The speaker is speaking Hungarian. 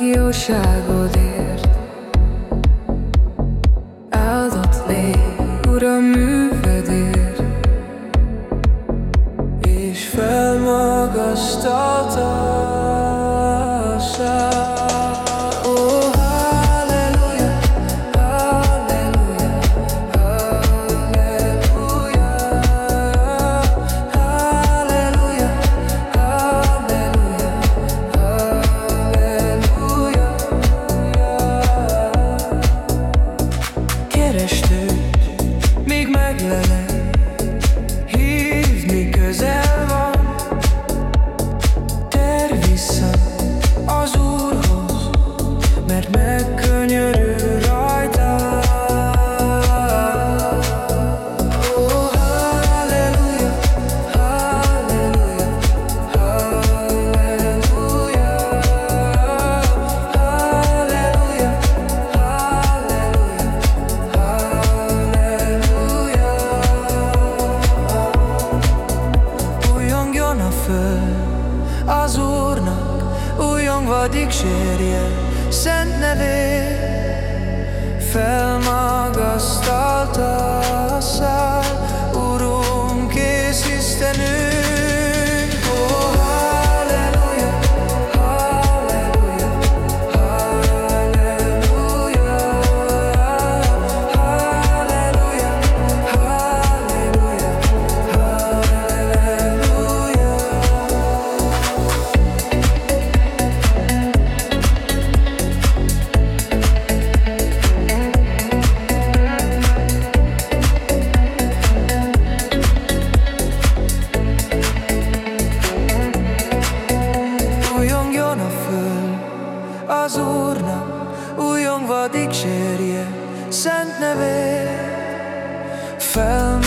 igazságodért Áldott légy, Uram, művedért Hears me cause I újongva dicsérje szent nevét, felmagasztalta dicsérje szent nevét. Fel